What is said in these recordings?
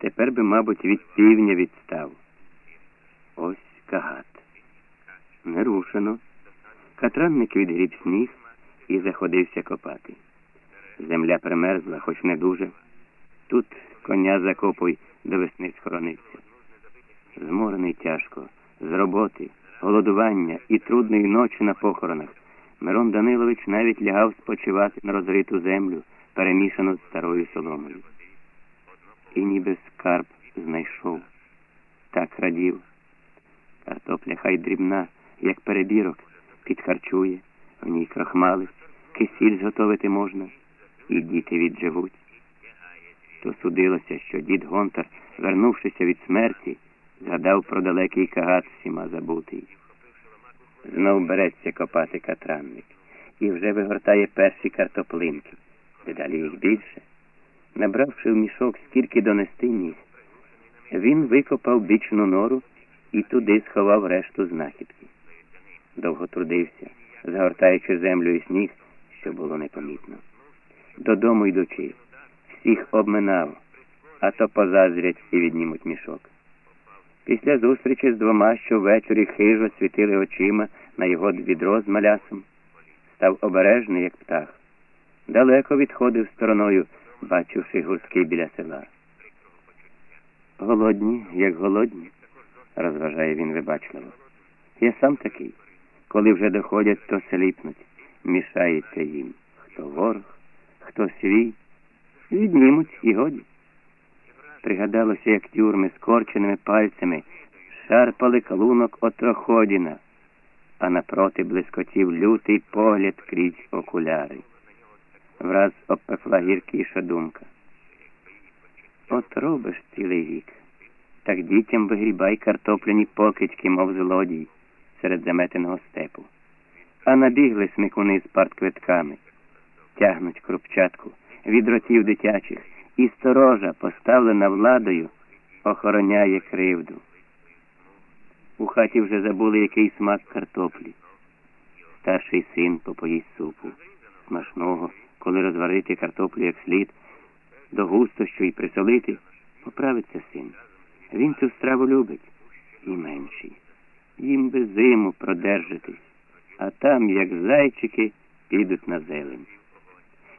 Тепер би, мабуть, від півня відстав. Ось кагат. Не рушено. Катранник відгріб сніг і заходився копати. Земля примерзла, хоч не дуже. Тут коня закопуй до весни схорониться. Зморений тяжко, з роботи, голодування і трудної ночі на похоронах. Мирон Данилович навіть лягав спочивати на розриту землю, перемішану з старою соломою. І ніби скарб знайшов. Так радів. Картопля хай дрібна, як перебірок, підхарчує, в ній крохмалець, кисіль зготовити можна, і діти відживуть. То судилося, що дід Гонтар, вернувшися від смерті, згадав про далекий кагат всіма забутий. Знов береться копати катранник і вже вигортає перші картоплинки, дедалі їх більше. Набравши в мішок скільки донести міг, він викопав бічну нору і туди сховав решту знахідки. Довго трудився, загортаючи землю і сніг, що було непомітно. Додому йдучи, всіх обминав, а то позазрять і віднімуть мішок. Після зустрічі з двома, що ввечері хижо світили очима на його відро з малясом, став обережний, як птах. Далеко відходив стороною, бачивши гуртки біля села. Голодні, як голодні, розважає він вибачливо. Я сам такий. Коли вже доходять, то сліпнуть, мішається їм. Хто ворог, хто свій, віднімуть і годі. Пригадалося, як тюрми скорченими пальцями шарпали калунок отроходіна, а напроти блискотів лютий погляд крізь окуляри. Враз обпекла гіркіша думка. От робиш цілий вік. Так дітям вигрібай картопляні покидьки, мов злодій, серед заметеного степу. А набігли смикуни з партквитками, тягнуть крупчатку від ротів дитячих, і сторожа, поставлена владою, охороняє кривду. У хаті вже забули який смак картоплі. Старший син попоїсть супу, смачного, коли розварити картоплю як слід, до густощу і присолити, поправиться син. Він цю страву любить і менший. Їм би зиму продержатись, а там, як зайчики, підуть на зелень.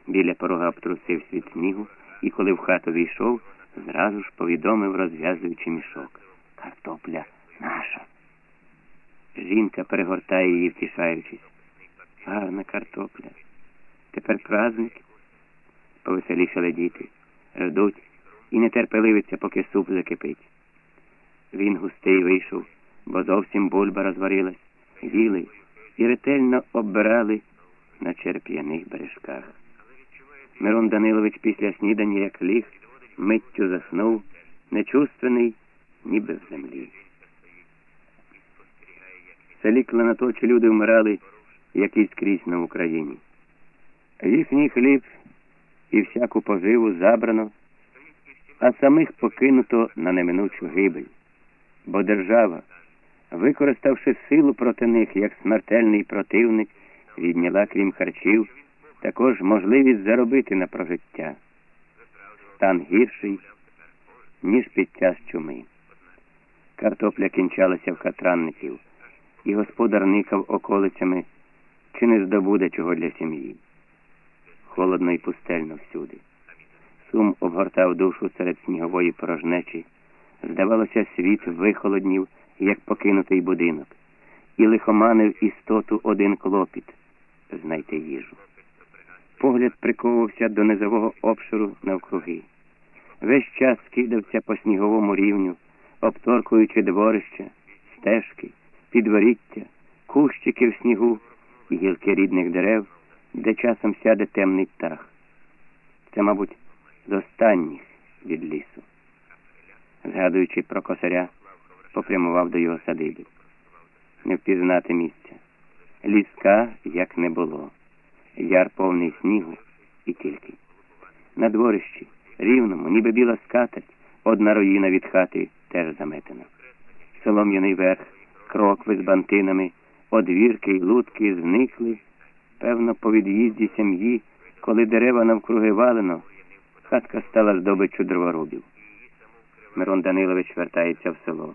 Біля порога обтрусив світ снігу і, коли в хату війшов, зразу ж повідомив, розв'язуючи мішок. Картопля наша. Жінка перегортає її, втішаючись. Гарна картопля. Тепер праздник. Повеселішали діти. Ждуть і нетерпеливиться, поки суп закипить. Він густий вийшов, бо зовсім бульба розварилась, їли і ретельно оббирали на черп'яних бережках. Мирон Данилович після снідання, як ліг, миттю заснув, нечувственний, ніби в землі. В селі Кланаточі люди вмирали, як і скрізь на Україні. Їхній хліб і всяку поживу забрано, а самих покинуто на неминучу гибель. Бо держава, використавши силу проти них як смертельний противник, відняла, крім харчів, також можливість заробити на прожиття. Стан гірший, ніж під час чуми. Картопля кінчалася в катранників, і господар никав околицями, чи не здобуде чого для сім'ї. Холодно і пустельно всюди. Сум обгортав душу серед снігової порожнечі. Здавалося, світ вихолоднів, як покинутий будинок, і лихоманив істоту один клопіт знайти їжу. Погляд приковувався до низового обширу навкруги. Весь час скидався по сніговому рівню, обторкуючи дворища, стежки, підворіття, кущики в снігу і гілки рідних дерев, де часом сяде темний птах. Це, мабуть, з останніх від лісу. Згадуючи про косаря, попрямував до його садиби. Не впізнати місця. Ліска як не було яр повний снігу і тільки. На дворищі, рівному, ніби біла скатерть, одна руїна від хати теж заметена. Солом'яний верх, крокви з бантинами, одвірки й лутки зникли, певно, по від'їзді сім'ї, коли дерева навкруги валено, хатка стала здобиччю дроворубів. Мирон Данилович вертається в село.